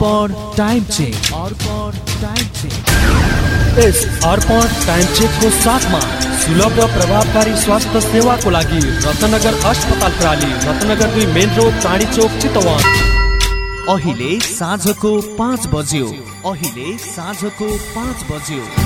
Time check. अर्पण time चेकको साथमा सुलभ र प्रभावकारी स्वास्थ्य सेवाको लागि रत्नगर अस्पताल प्राली रत्नगर दुई मेन रोड चाँडी चोक चितवन। अहिले साँझको पाँच बज्यो। अहिले साँझको पाँच बज्यो।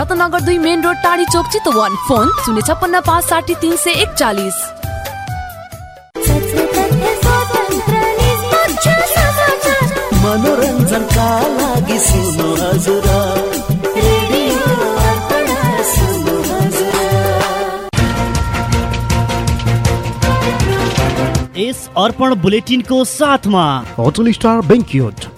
रत्नगर दुई मेन रोड टाढी चोक चितवन। फोन शून्य छप्पन्न पाँच साठी तिन सय एकचालिस। मनोरञ्जनका लागि सुन्नु हजुर। यस अर्पण बुलेटिनको साथमा। होटल स्टार बेङ्क्युट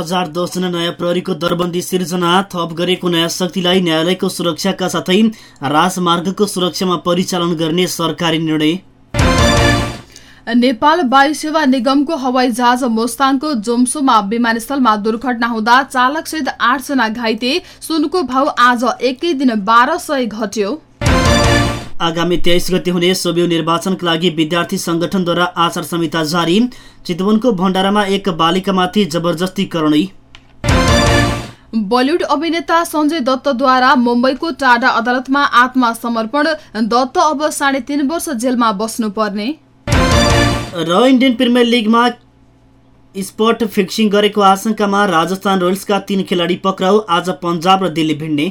हजार दसजना नयाँ प्रहरीको दरबन्दी सिर्जना थप गरेको नयाँ शक्तिलाई न्यायालयको सुरक्षाका साथै राजमार्गको सुरक्षामा परिचालन गर्ने सरकारी निर्णय। नेपाल वायु सेवा निगमको हवाई जहाज मोस्ताङको जोम्सोमा विमानस्थलमा दुर्घटना हुँदा चालकसहित आठजना घाइते सुनको भाउ आज एकै दिन बाह्र सय घट्यो। आगामी तेइस गते हुने सोबियो निर्वाचनका लागि विद्यार्थी संगठनद्वारा आचार संहिता जारी। चितवनको भण्डारामा एक बालिकामाथि जबरजस्ती करणी। बलिउड अभिनेता सञ्जय दत्तद्वारा मुम्बईको टाढा अदालतमा आत्मसमर्पण दत्त अब साढे तीन वर्ष जेलमा बस्नुपर्ने। र इन्डियन प्रिमियर लिगमा स्पट फिक्सिङ गरेको आशंकामा राजस्थान रोयल्सका तीन खेलाडी पक्राउ आज पन्जाब र दिल्ली भिड्ने।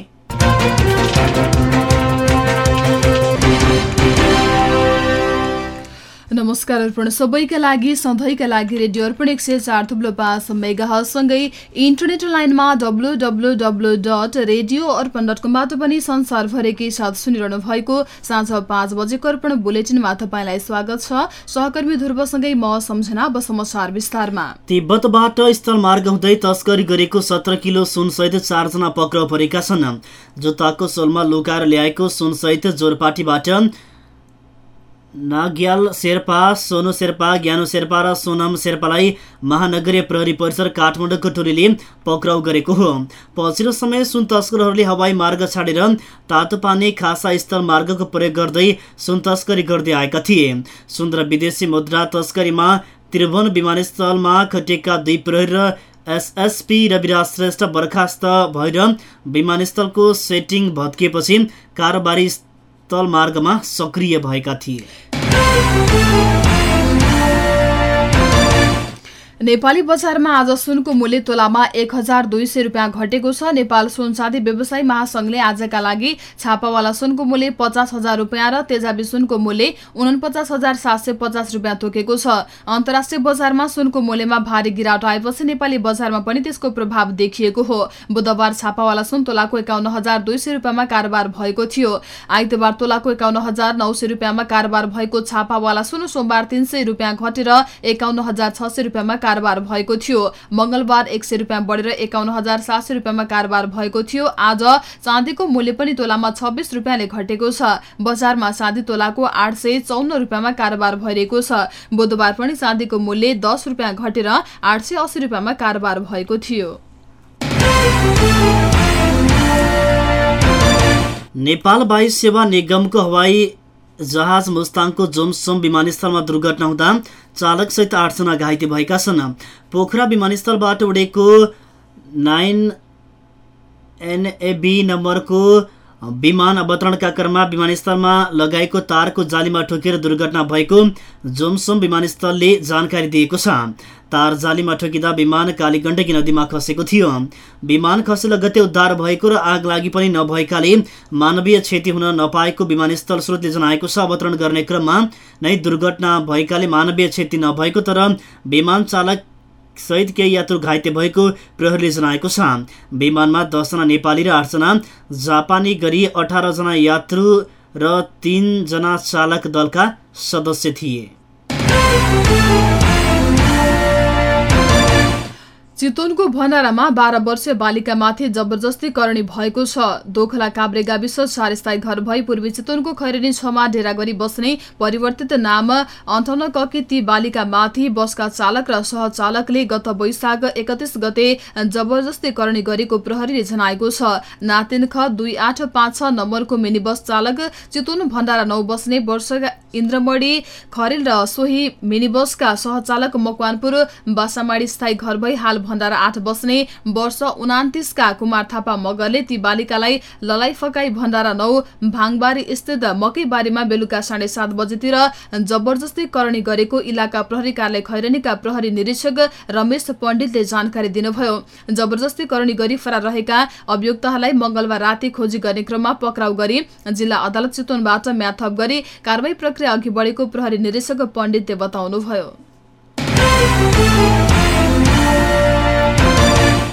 नमस्कार अर्पण। सबैका लागि सधैँका लागि रेडियो अर्पण एक सय चार थुप्लो पाँच मेगासँगै इन्टरनेट लाइनमा W W W dot radio Arpan dot कमबाट पनि संसारभरिकै साथ सुनिरहनु भएको साँझ पाँच बजेको अर्पण बुलेटिनमा तपाईँलाई स्वागत छ। सहकर्मी ध्रुवसँगै म सम्झना अब समाचार विस्तारमा। तिब्बतबाट स्थलमार्ग हुँदै तस्करी गरेको सत्र किलो सुनसहित चारजना पक्राउ परेका छन्। जुत्ताको सोलमा लुकाएर ल्याएको सुनसहित जोरपाटीबाट नाग्याल शेर्पा सोनु शेर्पा ज्ञानु शेर्पा र सोनम शेर्पालाई महानगरीय प्रहरी परिसर काठमाडौँको टोलीले पक्राउ गरेको हो। पछिल्लो समय सुन तस्करहरूले हवाई मार्ग छाडेर तातो पानी खासा स्थल मार्गको प्रयोग गर्दै सुन तस्करी गर्दै आएका थिए। सुन र विदेशी मुद्रा तस्करीमा त्रिभुवन विमानस्थलमा खटिएका दुई प्रहरी र एसएसपी रविराज श्रेष्ठ बर्खास्त भएर विमानस्थलको सेटिङ भत्किएपछि कारोबारी स्थल मार्गमा सक्रिय भएका थिए। नेपाली बजारमा आज सुनको मूल्य तोलामा एक हजार दुई सय रुपियाँ घटेको छ। नेपाल सुन साथी व्यवसायी महासंघले आजका लागि छापावाला सुनको मूल्य पचास हजार रुपियाँ र तेजाबी सुनको मूल्य उनपचास हजार सात सय पचास रुपियाँ तोकेको छ। अन्तर्राष्ट्रिय बजारमा सुनको मूल्यमा भारी गिरावट आएपछि नेपाली बजारमा पनि त्यसको प्रभाव देखिएको हो। बुधबार छापावाला सुन तोलाको एकाउन्न हजार दुई सय रुपियाँमा कारोबार भएको थियो। आइतबार तोलाको एकाउन्न हजार नौ सय रुपियाँमा कारोबार भएको छापावाला सुन सोमबार तीन सय रुपियाँ घटेर एकाउन्न हजार छ सय रुपियाँमा कारोबार भएको थियो। मंगलबार एक सय रुपियाँ बढेर एकाउन्न हजार सात सय रुपियाँमा कारोबार भएको थियो। आज चाँदीको मूल्य पनि तोलामा छब्बिस रुपियाँले घटेको छ। बजारमा चाँदी तोलाको आठ सय चौन्न रुपियाँमा कारोबार भइरहेको छ। बुधबार पनि चाँदीको मूल्य दस रुपियाँ घटेर आठ सय अस्सी रुपियाँमा कारोबार भएको थियो। नेपाल वायु सेवा निगमको हवाई जहाज मुस्ताङको जोमसोम विमानस्थलमा दुर्घटना हुँदा चालकसहित आठजना घाइते भएका छन्। पोखरा विमानस्थलबाट उडेको नाइन एनएबी नम्बरको विमान अवतरणका क्रममा विमानस्थलमा लगाएको तारको जालीमा ठोकेर दुर्घटना भएको जोमसोम विमानस्थलले जानकारी दिएको छ। तार जालीमा ठोकिँदा विमान कालीगण्डकी नदीमा खसेको थियो। विमान खसे लगत्तै उद्धार भएको र आग लागि पनि नभएकाले मानवीय क्षति हुन नपाएको विमानस्थल स्रोतले जनाएको छ। अवतरण गर्ने क्रममा नै दुर्घटना भएकाले मानवीय क्षति नभएको तर विमान चालक सहित केही यात्रु घाइते भएको प्रहरीले जनाएको छ। विमानमा दसजना नेपाली र आठजना जापानी गरी अठारजना यात्रु र तीनजना चालक दलका सदस्य थिए। चितवनको भण्डारामा बाह्र वर्षीय बालिकामाथि जबरजस्ती करणी भएको छ। दोखला काभ्रे गाविस चार स्थायी घर भई पूर्वी चितवनको खैरेनी छमा डेरा गरी बस्ने परिवर्तित नाम अन्ठाउन्न ककी ती बालिकामाथि बसका चालक र सहचालकले गत वैशाख एकतिस गते जबरजस्ती करणी गरेको प्रहरीले जनाएको छ। नातिन ख दुई आठ पाँच छ नम्बरको मिनी बस चालक चितवन भण्डारा नौ बस्ने वर्षका इन्द्रमणी खरेल र सोही मिनी बसका सहचालक मकवानपुर बासामाडी स्थायी घर भई हाल भण्डारा आठ बस्ने वर्ष उनातिसका कुमार थापा मगरले ती बालिकालाई ललाई फकाई भण्डारा नौ भाङबारी स्थित मकैबारीमा बेलुका साढे सात बजेतिर जबरजस्ती करणी गरेको इलाका प्रहरी कार्यालय खैरनीका प्रहरी निरीक्षक रमेश पण्डितले जानकारी दिनुभयो। जबरजस्ती करणी गरी फरार रहेका अभियुक्तहरूलाई मंगलबार राति खोजी गर्ने क्रममा पक्राउ गरी जिल्ला अदालत चितवनबाट म्याद थप गरी कारवाही प्रक्रिया अघि बढेको प्रहरी निरीक्षक पण्डितले बताउनुभयो।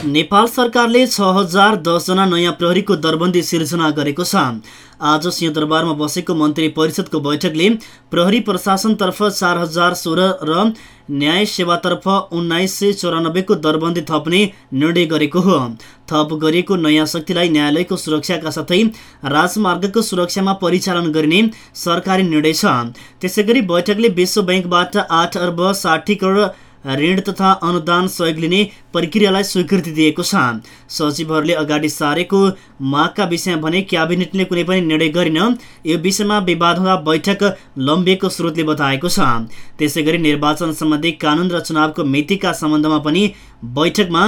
नेपाल सरकारले छ हजार दसजना नयाँ प्रहरीको दरबन्दी सिर्जना गरेको छ। आज सिंहदरबारमा बसेको मन्त्री परिषदको बैठकले प्रहरी प्रशासनतर्फ चार हजार सोह्र र न्याय सेवातर्फ उन्नाइस सय चौरानब्बेको दरबन्दी थप्ने निर्णय गरेको हो। थप गरिएको नयाँ शक्तिलाई न्यायालयको सुरक्षाका साथै राजमार्गको सुरक्षामा परिचालन गरिने सरकारी निर्णय छ। त्यसै गरी बैठकले विश्व ब्याङ्कबाट आठ अर्ब साठी करोड ऋण तथा अनुदान सहयोग लिने प्रक्रियालाई स्वीकृति दिएको छ। सचिवहरूले अगाडि सारेको मागका विषयमा भने क्याबिनेटले कुनै पनि निर्णय गरिन। यो विषयमा विवाद हुँदा बैठक लम्बिएको स्रोतले बताएको छ। त्यसै गरी निर्वाचन सम्बन्धी कानुन र चुनावको मितिका सम्बन्धमा पनि बैठकमा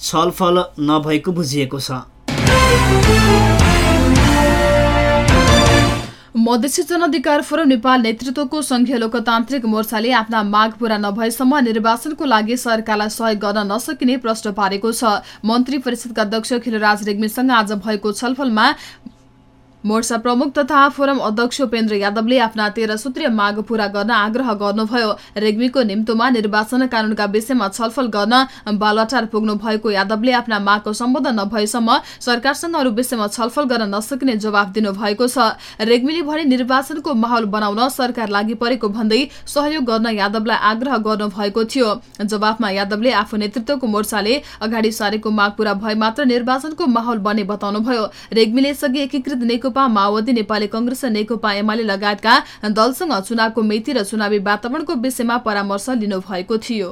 छलफल नभएको बुझिएको छ। मधेसी जनअधिकार फोरम नेपाल नेतृत्वको संघीय लोकतान्त्रिक मोर्चाले आफ्ना माग पूरा नभएसम्म निर्वाचनको लागि सरकारलाई सहयोग गर्न नसकिने प्रश्न पारेको छ। मन्त्री परिषदका अध्यक्ष खिलराज रेग्मीसँग आज भएको छलफलमा मोर्चा प्रमुख तथा फोरम अध्यक्ष उपेन्द्र यादवले आफ्ना तेह्र सूत्रीय माग पूरा गर्न आग्रह गर्नुभयो। रेग्मीको निम्तोमा निर्वाचन कानूनका विषयमा छलफल गर्न बालवाटार पुग्नु भएको यादवले आफ्ना मागको सम्बोधन नभएसम्म सरकारसँग अरू विषयमा छलफल गर्न नसकिने जवाफ दिनुभएको छ। रेग्मीले भने निर्वाचनको माहौल बनाउन सरकार लागि परेको भन्दै सहयोग गर्न यादवलाई आग्रह गर्नुभएको थियो। जवाफमा यादवले आफू नेतृत्वको मोर्चाले अगाडि सारेको माग पूरा भए मात्र निर्वाचनको माहौल बने बताउनुभयो। रेग्मीले यसअघि एकीकृत नेकपा नेकपा माओवादी नेपाली कंग्रेस नेकपा एमाले लगायतका दलसँग चुनावको मिति र चुनावी वातावरणको विषयमा परामर्श लिनुभएको थियो।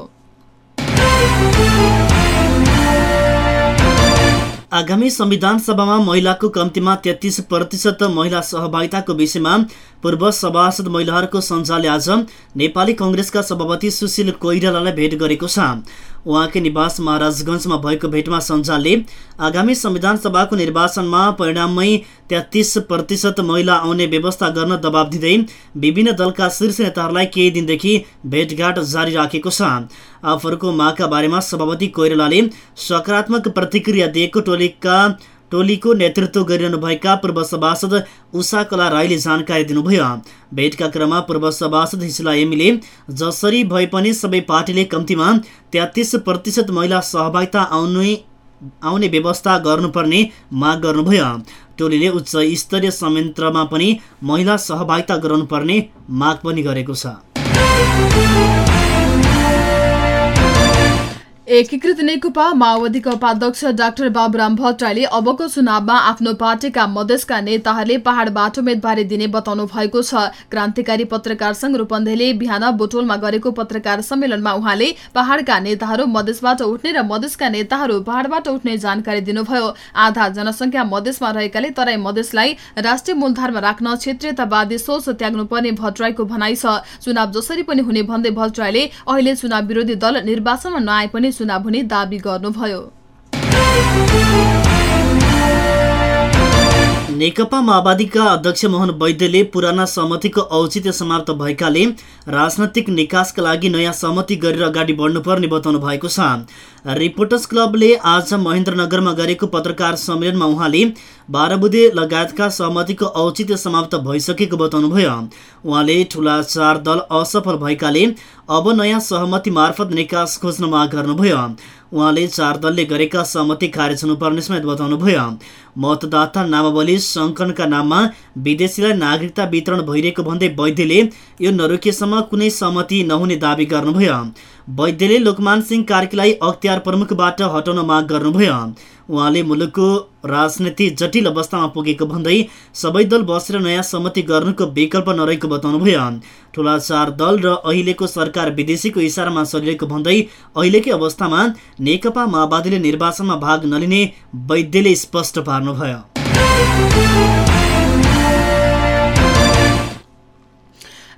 आगामी संविधान सभामा महिलाको कम्तीमा तेत्तिस प्रतिशत महिला सहभागिताको विषयमा पूर्व सभासद महिलाहरूको सञ्जालले आज नेपाली कङ्ग्रेसका सभापति सुशील कोइरालालाई भेट गरेको छ। उहाँकै निवास महाराजगञ्जमा भएको भेटमा सञ्जालले आगामी संविधान सभाको निर्वाचनमा परिणाममै तेत्तिस प्रतिशत महिला आउने व्यवस्था गर्न दबाब दिँदै विभिन्न दलका शीर्ष नेताहरूलाई केही दिनदेखि भेटघाट जारी राखेको छ। आफूहरूको मागका बारेमा सभापति कोइरालाले सकारात्मक प्रतिक्रिया दिएको टोलीका टोलीको नेतृत्व गरिरहनुभएका पूर्व सभासद उषा कला राईले जानकारी दिनुभयो। भेटका क्रममा पूर्व सभासद हिसला एमीले जसरी भए पनि सबै पार्टीले कम्तीमा तेत्तिस प्रतिशत महिला सहभागिता आउने आउने व्यवस्था गर्नुपर्ने माग गर्नुभयो। टोलीले उच्च स्तरीय संयन्त्रमा पनि महिला सहभागिता गराउनुपर्ने माग पनि गरेको छ। एकीकृत नेकपा माओवादीका उपाध्यक्ष डाक्टर बाबुराम भट्टराईले अबको चुनावमा आफ्नो पार्टीका मधेसका नेताहरूले पहाड़बाट उम्मेद्वारी दिने बताउनु भएको छ। क्रान्तिकारी पत्रकार संघ रूपन्देहीले बिहान बोटोलमा गरेको पत्रकार सम्मेलनमा उहाँले पहाड़का नेताहरू मधेसबाट उठ्ने र मधेसका नेताहरू पहाड़बाट उठ्ने जानकारी दिनुभयो। आधा जनसंख्या मधेसमा रहेकाले तराई मधेसलाई राष्ट्रिय मूलधारमा राख्न क्षेत्रीयतावादी सोच त्याग्नुपर्ने भट्टराईको भनाइ छ। चुनाव जसरी पनि हुने भन्दै भट्टराईले अहिले चुनाव विरोधी दल निर्वाचनमा नआए पनि चुनाव हुने दावी गर्नुभयो। नेकपा माओवादीका अध्यक्ष मोहन वैद्यले पुराना सहमतिको औचित्य समाप्त भएकाले राजनैतिक निकासका लागि नयाँ सहमति गरेर अगाडि बढ्नुपर्ने बताउनु भएको छ। रिपोर्टर्स क्लबले आज महेन्द्रनगरमा गरेको पत्रकार सम्मेलनमा उहाँले बाह्र बुधे लगायतका सहमतिको औचित्य समाप्त भइसकेको बताउनुभयो। उहाँले ठुला चार दल असफल भएकाले अब नयाँ सहमति मार्फत निकास खोज्न माग गर्नुभयो। उहाँले चार दलले गरेका सहमति खारेज हुनुपर्ने समेत बताउनुभयो। मतदाता नामावली सङ्कलनका नाममा विदेशीलाई नागरिकता वितरण भइरहेको भन्दै वैद्यले यो नरोकिएसम्म कुनै सहमति नहुने दावी गर्नुभयो। वैद्यले लोकमान सिंह कार्कीलाई अख्तियार प्रमुखबाट हटाउन माग गर्नुभयो। उहाँले मुलुकको राजनीति जटिल अवस्थामा पुगेको भन्दै सबै दल बसेर नयाँ सहमति गर्नुको विकल्प नरहेको बताउनुभयो। ठुला चार दल र अहिलेको सरकार विदेशीको इसारामा चलिरहेको भन्दै अहिलेकै अवस्थामा नेकपा माओवादीले निर्वाचनमा भाग नलिने वैद्यले स्पष्ट पार्नुभयो।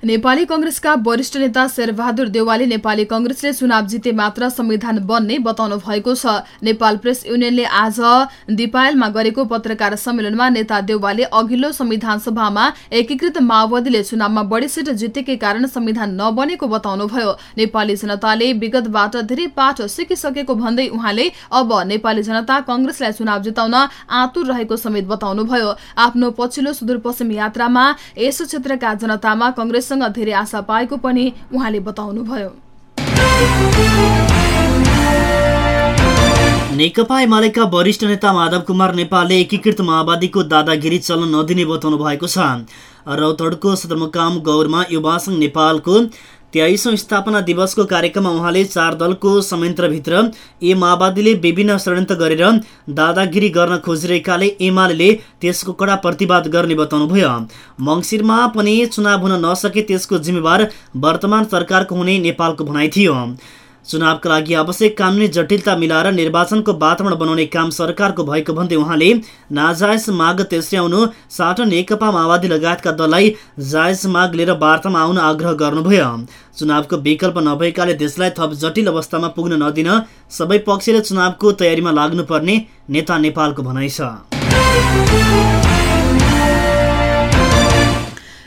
नेपाली कंग्रेसका वरिष्ठ नेता शेरबहादुर देवालले नेपाली कंग्रेसले चुनाव जिते मात्र संविधान बन्ने बताउनु भएको छ। नेपाल प्रेस युनियनले आज दिपायलमा गरेको पत्रकार सम्मेलनमा नेता देवालले अघिल्लो संविधान सभामा एकीकृत माओवादीले चुनावमा बढी सिट जितेकै कारण संविधान नबनेको बताउनुभयो। नेपाली जनताले विगतबाट धेरै पाठ सिकिसकेको भन्दै उहाँले अब नेपाली जनता कंग्रेसलाई चुनाव जिताउन आतुर रहेको समेत बताउनुभयो। आफ्नो पछिल्लो सुदूरपश्चिम यात्रामा यस क्षेत्रका जनतामा कंग्रेस सँग धेरै आशा पाएको पनि उहाँले बताउनुभयो। नेकपा एमालेका वरिष्ठ नेता माधव कुमार नेपालले एकीकृत माओवादीको दादागिरी चल्न नदिने बताउनु भएको छ। रौतडको सदरमुकाम गौरमा युवा सङ्घ नेपालको तेइसौँ स्थापना दिवसको कार्यक्रममा उहाँले चार दलको संयन्त्रभित्र ए माओवादीले विभिन्न षड्यन्त्र गरेर दादागिरी गर्न खोजिरहेकाले एमाले त्यसको कडा प्रतिवाद गर्ने बताउनुभयो। मङ्सिरमा पनि चुनाव हुन नसके त्यसको जिम्मेवार वर्तमान सरकारको हुने नेपालको भनाइ थियो। चुनावका लागि आवश्यक कानुनी जटिलता मिलाएर निर्वाचनको वातावरण बनाउने काम सरकारको भएको भन्दै उहाँले नाजायज माग तेस्र्याउनु साटो नेकपा माओवादी लगायतका दललाई जायज माग लिएर वार्तामा आउन आग्रह गर्नुभयो। चुनावको विकल्प नभएकाले देशलाई थप जटिल अवस्थामा पुग्न नदिन सबै पक्षले चुनावको तयारीमा लाग्नुपर्ने नेता नेपालको भनाइ छ।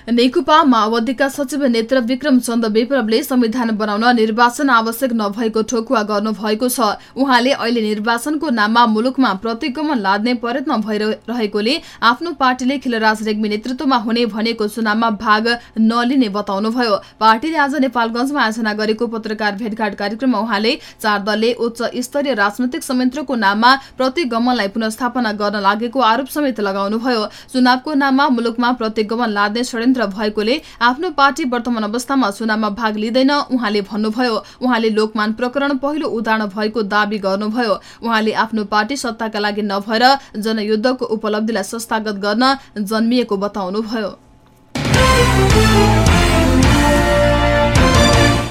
नेकपा माओवादीका सचिव नेत्र विक्रम चन्द विप्लवले संविधान बनाउन निर्वाचन आवश्यक नभएको ठोकुवा गर्नुभएको छ। उहाँले अहिले निर्वाचनको नाममा मुलुकमा प्रतिगमन लाद्ने प्रयत्न भइरहेकोले आफ्नो पार्टीले खिलराज रेग्मी नेतृत्वमा हुने भनेको चुनावमा भाग नलिने बताउनुभयो। पार्टीले आज नेपालगंजमा आयोजना गरेको पत्रकार भेटघाट कार्यक्रममा उहाँले चार दलले उच्च स्तरीय राजनैतिक संयन्त्रको नाममा प्रतिगमनलाई पुनस्थापना गर्न लागेको आरोप समेत लगाउनुभयो। चुनावको नाममा मुलुकमा प्रतिगमन लाद्ने षड्यन्त्र केन्द्र भएकोले आफ्नो पार्टी वर्तमान अवस्थामा चुनावमा भाग लिँदैन। उहाँले भन्नुभयो उहाँले लोकमान प्रकरण पहिलो उदाहरण भएको दावी गर्नुभयो। उहाँले आफ्नो पार्टी सत्ताका लागि नभएर जनयुद्धको उपलब्धिलाई संस्थागत गर्न जन्मिएको बताउनुभयो।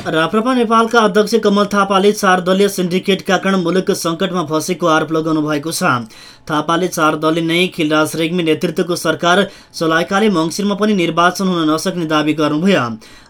राप्रपा नेपालका अध्यक्ष कमल थापाले चार दलीय सिन्डिकेटका कारण मुलुक सङ्कटमा फँसेको आरोप लगाउनु भएको छ। थापाले चार दलीय नै खिलराज रेग्मी नेतृत्वको सरकार चलाएकाले मङ्सिरमा पनि निर्वाचन हुन नसक्ने दावी गर्नुभयो।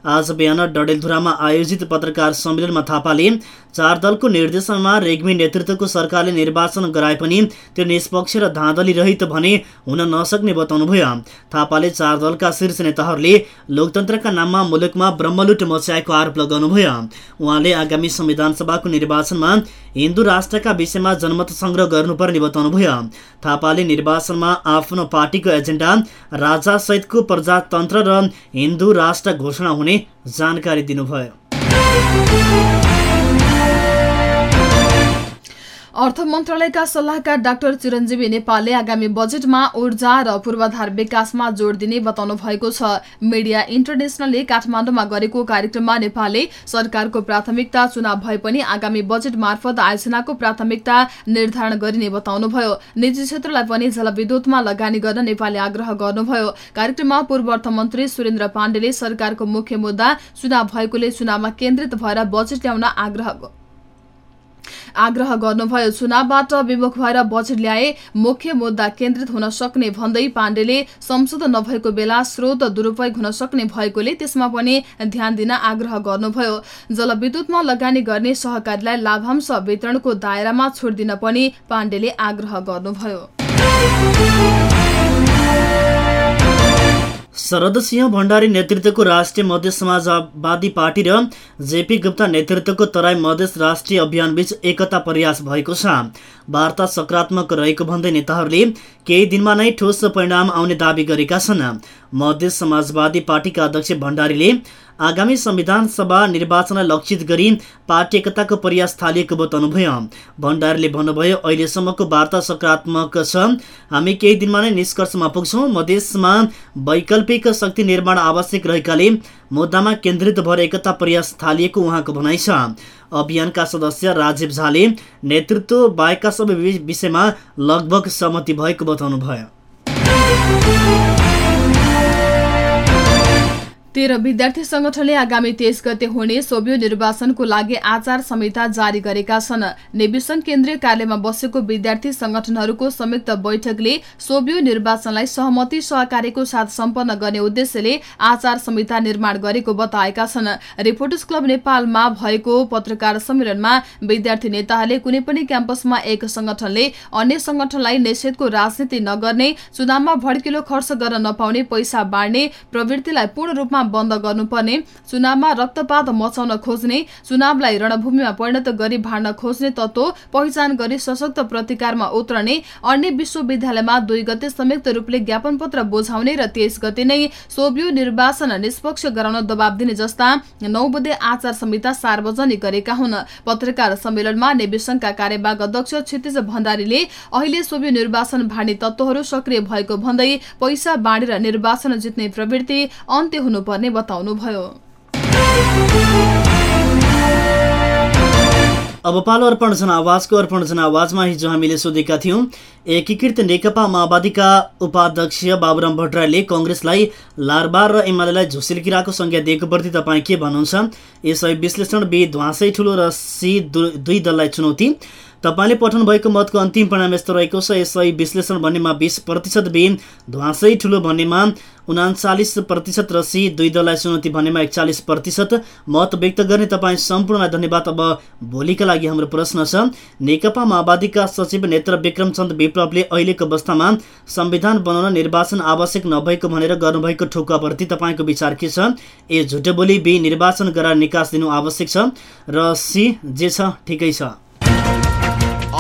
आज बिहान डडेलधुरामा आयोजित पत्रकार सम्मेलनमा थापाले चार दलको निर्देशनमा रेग्मी नेतृत्वको सरकारले निर्वाचन गराए पनि त्यो निष्पक्ष र धाँधली रहित भने हुन नसक्ने बताउनुभयो। थापाले चार दलका शीर्ष नेताहरूले लोकतन्त्रका नाममा मुलुकमा ब्रह्मलुट मच्याएको आरोप लगाउनुभयो। उहाँले आगामी संविधान सभाको निर्वाचनमा हिन्दू राष्ट्रका विषयमा जनमत सङ्ग्रह गर्नुपर्ने बताउनुभयो। थापाले निर्वाचनमा आफ्नो पार्टीको एजेन्डा राजासहितको प्रजातन्त्र र हिन्दू राष्ट्र घोषणा हुने जानकारी दिनुभयो। अर्थ मन्त्रालयका सल्लाहकार डाक्टर चिरञ्जीवी नेपालले आगामी बजेटमा ऊर्जा र पूर्वाधार विकासमा जोड दिने बताउनु भएको छ। मिडिया इन्टरनेसनलले काठमाडौँमा गरेको कार्यक्रममा नेपालले सरकारको प्राथमिकता चुनाव भए पनि आगामी बजेट मार्फत आयोजनाको प्राथमिकता निर्धारण गरिने बताउनुभयो। निजी क्षेत्रलाई पनि जलविद्युतमा लगानी गर्न नेपालले आग्रह गर्नुभयो। कार्यक्रममा पूर्व अर्थमन्त्री सुरेन्द्र पाण्डेले सरकारको मुख्य मुद्दा चुनाव भएकोले चुनावमा केन्द्रित भएर बजेट ल्याउन आग्रह आग्रह गर्नुभयो। चुनावबाट विमुख भएर बजेट ल्याए मुख्य मुद्दा केन्द्रित हुन सक्ने भन्दै पाण्डेले संशोधन नभएको बेला स्रोत दुरूपयोग हुन सक्ने भएकोले त्यसमा पनि ध्यान दिन आग्रह गर्नुभयो। जलविद्युतमा लगानी गर्ने सहकारीलाई लाभांश वितरणको दायरामा छोड दिन पनि पाण्डेले आग्रह गर्नुभयो। शरद सिंह भण्डारी नेतृत्वको राष्ट्रिय मध्य समाजवादी पार्टी र जेपी गुप्ता नेतृत्वको तराई मधेस राष्ट्रिय अभियानबीच एकता प्रयास भएको छ। वार्ता सकारात्मक रहेको भन्दै नेताहरूले केही दिनमा नै ठोस परिणाम आउने दावी गरेका छन्। मध्य समाजवादी पार्टीका अध्यक्ष भण्डारीले आगामी संविधान सभा निर्वाचनलाई लक्षित गरी पार्टी एकताको प्रयास थालिएको बताउनुभयो। भण्डारीले भन्नुभयो अहिलेसम्मको वार्ता सकारात्मक छ। हामी केही दिनमा नै निष्कर्षमा पुग्छौँ। मधेसमा वैकल्पिक शक्ति निर्माण आवश्यक रहेकाले मुद्दामा केन्द्रित भएर एकता प्रयास थालिएको उहाँको भनाइ छ। अभियानका सदस्य राजीव झाले नेतृत्व बाहेकका सबै विषयमा लगभग सहमति भएको बताउनुभयो। तेह्र विद्यार्थी संगठनले आगामी तेइस गते हुने सोभियो निर्वाचनको लागि आचार संहिता जारी गरेका छन्। नेविसन केन्द्रीय कार्यालयमा बसेको विद्यार्थी संगठनहरूको संयुक्त बैठकले सोभियो निर्वाचनलाई सहमति सहकार्यको साथ सम्पन्न गर्ने उद्देश्यले आचार संहिता निर्माण गरेको बताएका छन्। रिपोर्टर्स क्लब नेपालमा भएको पत्रकार सम्मेलनमा विद्यार्थी नेताहरूले कुनै पनि क्याम्पसमा एक संगठनले अन्य संगठनलाई निषेधको राजनीति नगर्ने चुनावमा भड्किलो खर्च गर्न नपाउने पैसा बाँड्ने प्रवृत्तिलाई पूर्ण रूपमा बन्द गर्नुपर्ने। चुनावमा रक्तपात मचाउन खोज्ने चुनावलाई रणभूमिमा परिणत गरी भाड्न खोज्ने तत्व पहिचान गरी सशक्त प्रतिकारमा उत्रने अन्य विश्वविद्यालयमा दुई गते संयुक्त रूपले ज्ञापन पत्र बुझाउने र तेइस गते नै सोभियो निर्वाचन निष्पक्ष गराउन दबाव दिने जस्ता नौ बुधे आचार संहिता सार्वजनिक गरेका हुन्। पत्रकार सम्मेलनमा नेविसंघका कार्यवाहक अध्यक्ष क्षितिज भण्डारीले अहिले सोभियो निर्वाचन भाड्ने तत्वहरू सक्रिय भएको भन्दै पैसा बाँडेर निर्वाचन जित्ने प्रवृत्ति अन्त्य हुनुपर्छ पर्ने बताउनुभयो अब पालो अर्पण जनावाजको अर्पण जनावाजमा हिजो हामीले सोधेका थियौँ एकीकृत नेकपा माओवादीका उपाध्यक्ष बाबुराम भट्टराईले कङ्ग्रेसलाई लारबार र एमालेलाई झुसिल किराको संज्ञा दिएको प्रति तपाईँ के भन्नुहुन्छ? यसै विश्लेषण बी ध्वासै ठुलो र सी दुई दललाई चुनौती। तपाईँले पठाउनु भएको मतको अन्तिम परिणाम यस्तो रहेको छ। यसै विश्लेषण भन्नेमा बिस प्रतिशत बी ध्वासै ठुलो भन्नेमा उनाचालिस प्रतिशत र सी दुई दललाई चुनौती भन्नेमा एकचालिस प्रतिशत मत व्यक्त गर्ने तपाईँ सम्पूर्णलाई धन्यवाद। अब भोलिका लागि हाम्रो प्रश्न छ नेकपा माओवादीका सचिव नेत्र विक्रमचन्द विप्लवले अहिलेको अवस्थामा संविधान बनाउन निर्वाचन आवश्यक नभएको भनेर गर्नुभएको ठोक्काप्रति तपाईँको विचार के छ? ए झुटो बोली बी निर्वाचन गराएर निकास दिनु आवश्यक छ र सी जे छ ठिकै छ।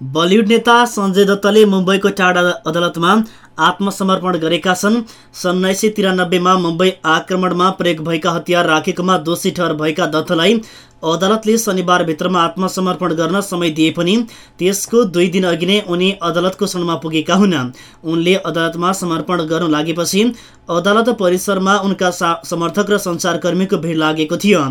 बलिउड नेता सञ्जय दत्तले मुम्बईको टाढा अदालतमा आत्मसमर्पण गरेका छन्। सन् उन्नाइस सय तिरानब्बेमा मुम्बई आक्रमणमा प्रयोग भएका हतियार राखेकोमा दोषी ठहर भएका दत्तलाई अदालतले शनिबारभित्रमा आत्मसमर्पण गर्न समय दिए पनि त्यसको दुई दिन अघि नै उनी अदालतको क्षणमा पुगेका हुन्। उनले अदालतमा समर्पण गर्न लागेपछि अदालत परिसरमा उनका समर्थक र सञ्चारकर्मीको भिड लागेको थियो।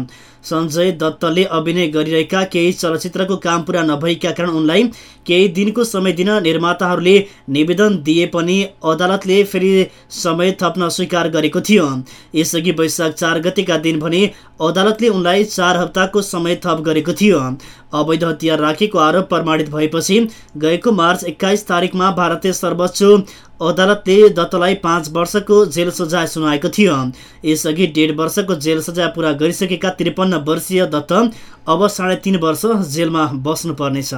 सञ्जय दत्तले अभिनय गरिरहेका केही चलचित्रको काम पुरा नभएका कारण उनलाई केही दिनको समय दिन निर्माताहरूले निवेदन दिए पनि अदालतले फेरि समय थप्न स्वीकार गरेको थियो। यसअघि वैशाख चार गतेका दिन भने अदालतले उनलाई चार हप्ताको समय थप गरेको थियो। अवैध हतियार राखेको आरोप प्रमाणित भएपछि गएको मार्च एक्काइस तारिकमा भारतीय सर्वोच्च अदालतले दत्तलाई पाँच वर्षको जेल सजाय सुनाएको थियो। यसअघि डेढ वर्षको जेल सजाय पुरा गरिसकेका त्रिपन्न वर्षीय दत्त अब साढे तिन वर्ष जेलमा बस्नुपर्नेछ।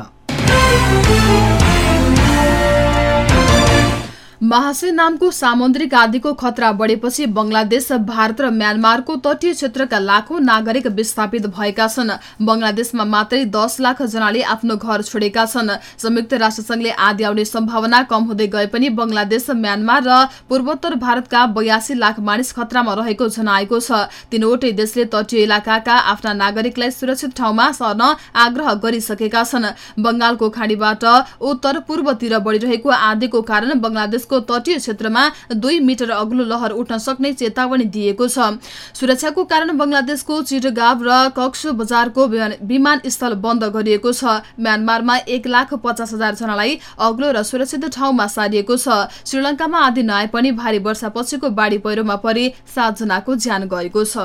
महाशय नामको सामुद्रिक आदिको खतरा बढेपछि बंगलादेश भारत र म्यानमारको तटीय क्षेत्रका लाखौं नागरिक विस्थापित भएका छन्। बंगलादेशमा मात्रै दस लाख जनाले आफ्नो घर छोडेका छन्। संयुक्त राष्ट्रसंघले आदि आउने सम्भावना कम हुँदै गए पनि बंगलादेश म्यानमार र पूर्वोत्तर भारतका बयासी लाख मानिस खतरामा रहेको जनाएको छ। तीनवटै देशले तटीय इलाकाका आफ्ना नागरिकलाई सुरक्षित ठाउँमा सर्न आग्रह गरिसकेका छन्। बंगालको खाडीबाट उत्तर पूर्वतिर बढ़िरहेको आदिको कारण बंगलादेश देशको तटीय क्षेत्रमा दुई मिटर अग्लो लहर उठ्न सक्ने चेतावनी दिएको छ। सुरक्षाको कारण बंगलादेशको चिटगाव र कक्स बजारको विमानस्थल बन्द गरिएको छ। म्यानमारमा एक लाख पचास हजार जनालाई अग्लो र सुरक्षित ठाउँमा सारिएको छ। श्रीलंकामा आदि नआए पनि भारी वर्षापछिको बाढ़ी पहिरोमा परि सातजनाको ज्यान गएको छ।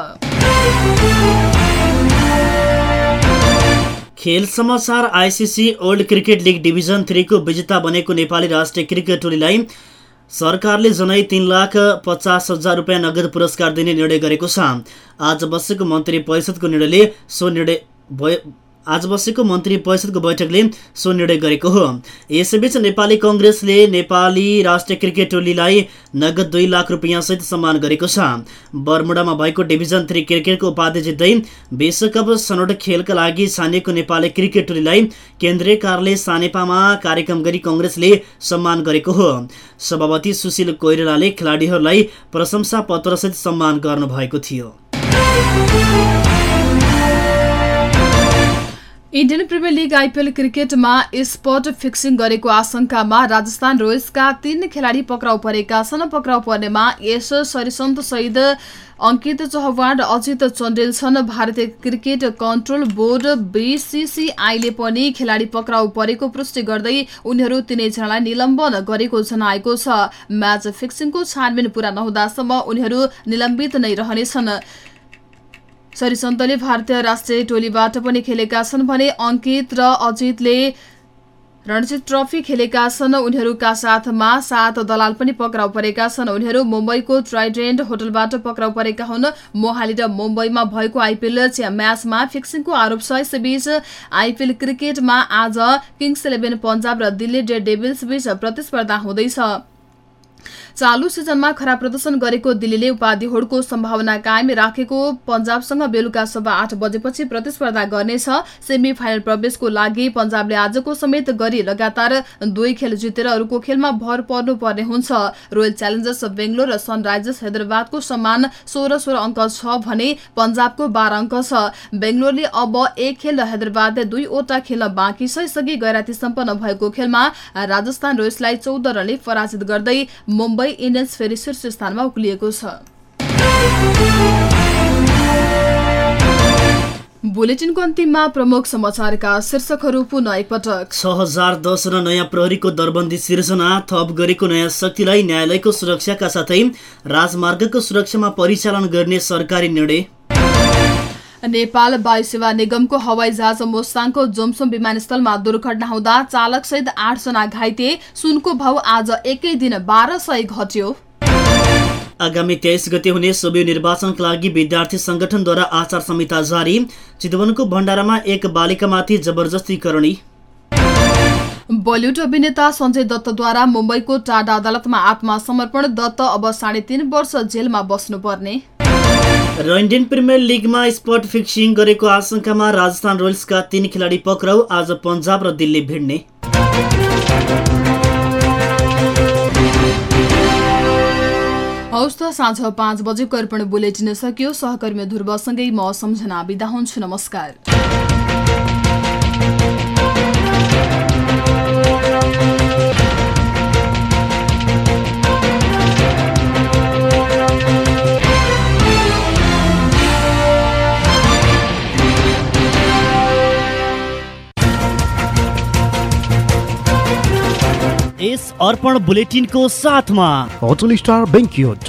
खेल समाचार ICC world cricket league division थ्रीको विजेता बनेको नेपाली राष्ट्रिय क्रिकेट टोलीलाई सरकारले जनै तिन लाख पचास हजार रुपियाँ नगद पुरस्कार दिने निर्णय गरेको छ। आज बसेको मन्त्री परिषदको निर्णयले सो निर्णय आज बसेको मन्त्री परिषदको बैठकले सो निर्णय गरेको हो। यसैबीच नेपाली कङ्ग्रेसले नेपाली राष्ट्रिय क्रिकेट टोलीलाई नगद दुई लाख रुपियाँसहित सम्मान गरेको छ। बर्मुडामा भएको डिभिजन थ्री क्रिकेटको उपाधि जित्दै विश्वकप सनोट खेलका लागि छानिएको नेपाली क्रिकेट टोलीलाई केन्द्रीय कार्यालय सानेपामा कार्यक्रम गरी कङ्ग्रेसले सम्मान गरेको हो। सभापति सुशील कोइरालाले खेलाडीहरूलाई प्रशंसा पत्रसहित सम्मान गर्नुभएको थियो। इन्डियन प्रिमियर लिग आइपिएल क्रिकेटमा स्पट फिक्सिङ गरेको आशंकामा राजस्थान रोयल्सका तीन खेलाडी पक्राउ परेका छन्। पक्राउ पर्नेमा यस सरिसन्त सहित अङ्कित चौहान र अजित चण्डेल छन्। भारतीय क्रिकेट कन्ट्रोल बोर्ड बीसीसीआईले पनि खेलाडी पक्राउ परेको पुष्टि गर्दै उनीहरू तिनैजनालाई निलम्बन गरेको जनाएको छ। म्याच फिक्सिङको छानबिन पूरा नहुँदासम्म उनीहरू निलम्बित नै रहनेछन्। सरिसन्तले भारतीय राष्ट्रिय टोलीबाट पनि खेलेका छन् भने अङ्कित र अजितले रणजी ट्रफी खेलेका छन्। उनीहरूका साथमा सात दलाल पनि पक्राउ परेका छन्। उनीहरू मुम्बईको ट्राइडेन्ट होटलबाट पक्राउ परेका हुन्। मोहाली र मुम्बईमा भएको आइपिएल म्याचमा फिक्सिङको आरोप छ। यसैबीच आइपिएल क्रिकेटमा आज किङ्स इलेभेन पन्जाब र दिल्ली डेड डेभिल्स बीच प्रतिस्पर्धा हुँदैछ। चालु सिजनमा खराब प्रदर्शन गरेको दिल्लीले उपाधि होडको सम्भावना कायम राखेको पन्जाबसँग बेलुका सभा आठ बजेपछि प्रतिस्पर्धा गर्नेछ। सेमी फाइनल प्रवेशको लागि पन्जाबले आजको समेत गरी लगातार दुई खेल जितेर अरूको खेलमा भर पर्नुपर्ने हुन्छ। रोयल च्यालेन्जर्स बेङ्गलोर र सनराइजर्स हैदराबादको सम्मान सोह्र सोह्र अङ्क छ भने पन्जाबको बाह्र अङ्क छ। बेङ्गलोरले अब एक खेल र हैदराबादले दुईवटा खेल्न बाँकी छ। यसअघि गैराती सम्पन्न भएको खेलमा राजस्थान रोयल्सलाई चौध रनले पराजित गर्दै मुम्बई मुम्बई इन्डियन्स फेरि शीर्ष स्थानमा उक्लिएको छ। बुलेटिनको अन्तिममा प्रमुख समाचारका शीर्षकहरू पुनः एकपटक। छ हजार दसजना नयाँ प्रहरीको दरबन्दी सिर्जना थप गरेको नयाँ शक्तिलाई न्यायालयको सुरक्षाका साथै राजमार्गको सुरक्षामा परिचालन गर्ने सरकारी निर्णय। नेपाल वायुसेवा निगमको हवाई जहाज मोस्ताङको जोमसोम विमानस्थलमा दुर्घटना हुँदा चालकसहित आठजना घाइते सुनको भाउ आज एकै दिन बाह्र सय घट्यो। आगामी तेइस गते हुने सोभि निर्वाचनका लागि विद्यार्थी संगठनद्वारा आचार संहिता जारी। चितवनको भण्डारामा एक बालिकामाथि जबरजस्ती करणी। बलिउड अभिनेता सञ्जय दत्तद्वारा मुम्बईको टाडा अदालतमा आत्मसमर्पण दत्त अब साढे तीन वर्ष जेलमा बस्नुपर्ने। र इन्डियन प्रिमियर लिगमा स्पट फिक्सिङ गरेको आशंकामा राजस्थान रोयल्सका तीन खेलाडी पक्राउ आज पन्जाब र दिल्ली भिड्ने। हौस् त साँझ पाँच बजेको अर्पण बुलेटिन सकियो। सहकर्मी ध्रुवसँगै म सम्झना बिदा हुन्छु। नमस्कार। यस अर्पण बुलेटिनको साथमा होटल स्टार बेङ्क्युट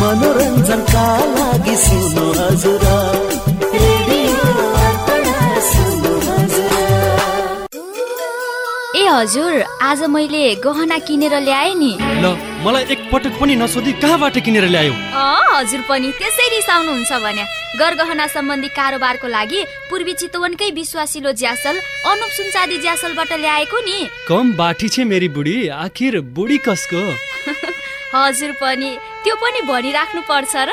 मनोरञ्जनका लागि सुन्नु हजुर हजुर आज मैले गहना किनेर ल्याएँ नि। ल मलाई एकपटक पनि नसोधी कहाँबाट किनेर ल्यायो? अँ हजुर पनि त्यसै रिसाउनुहुन्छ भने। गरगहना सम्बन्धी कारोबारको लागि पूर्वी चितवनकै विश्वासिलो ज्यासल अनुप सुनचादी ज्यासलबाट ल्याएको नि। कम बाठी छे मेरी बुढी आखिर बुढी कसको? हजुर पनि त्यो पनि भनिराख्नु पर्छ र।